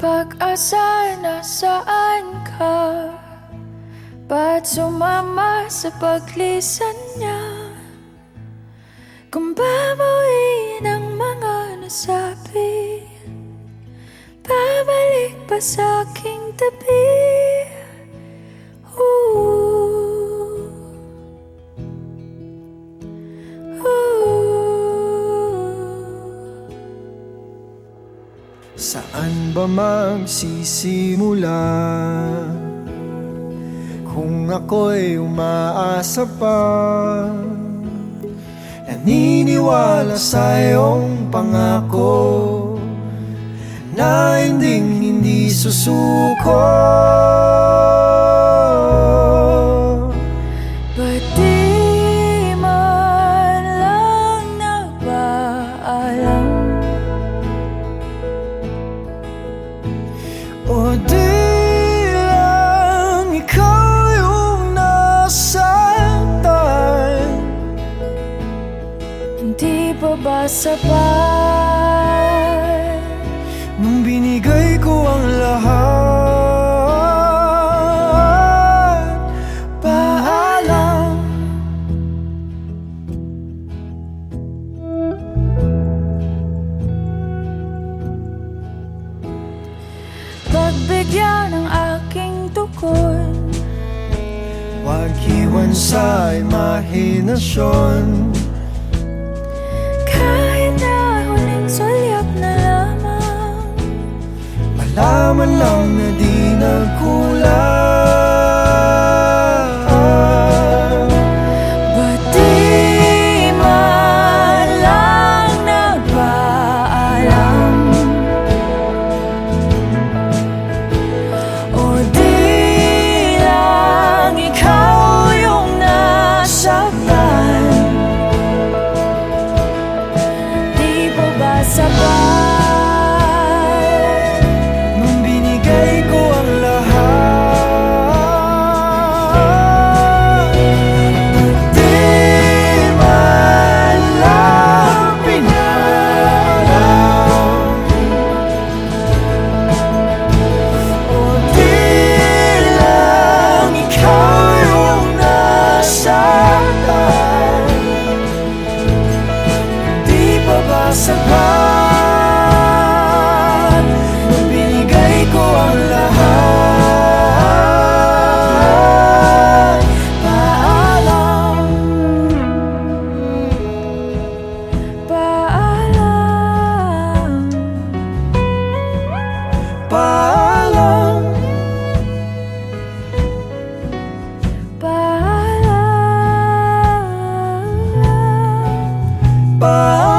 Pag-asa na saan ka? Ba't sumama sa paglisan niya? Kung babawiin ang mga nasabi Babalik pa sa aking tabi Saan ba magsisimula? Kung ako'y umaasa pa Naniniwala sa iyong pangako Na hinding hindi susuko O di lang ikaw yung nasaktan Hindi pa ba sapat? Nung binigay ko ang lahat Pagbigyan ng aking tukod Huwag iwan sa imahinasyon Kahit na huling sulyap na lamang. Malaman lang na di nagkulang sapat? Nung binigay ko ang lahat Di man lang pinalam O di lang ikaw yung nasaktan Di pa ba Oh.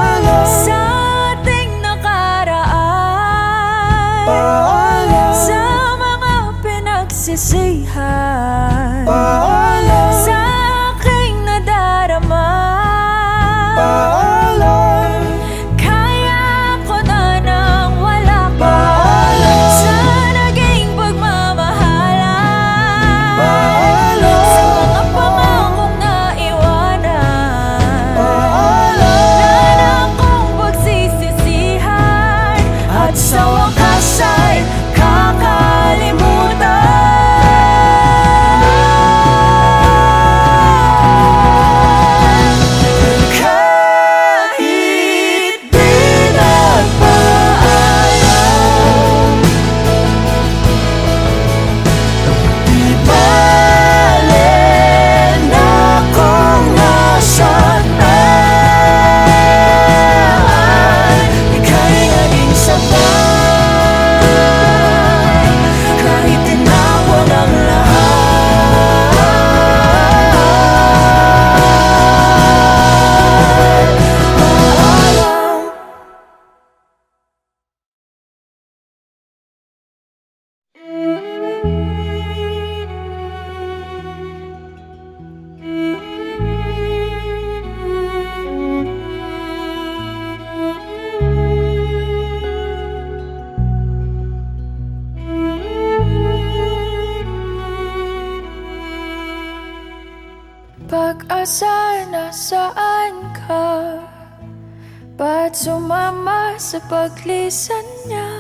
Pag-asa na saan ka? Ba't sumama sa paglisan niya?